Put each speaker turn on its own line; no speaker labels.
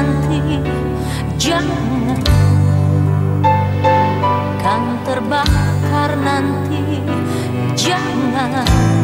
nanti jangan kan terbakar nanti. Jangan.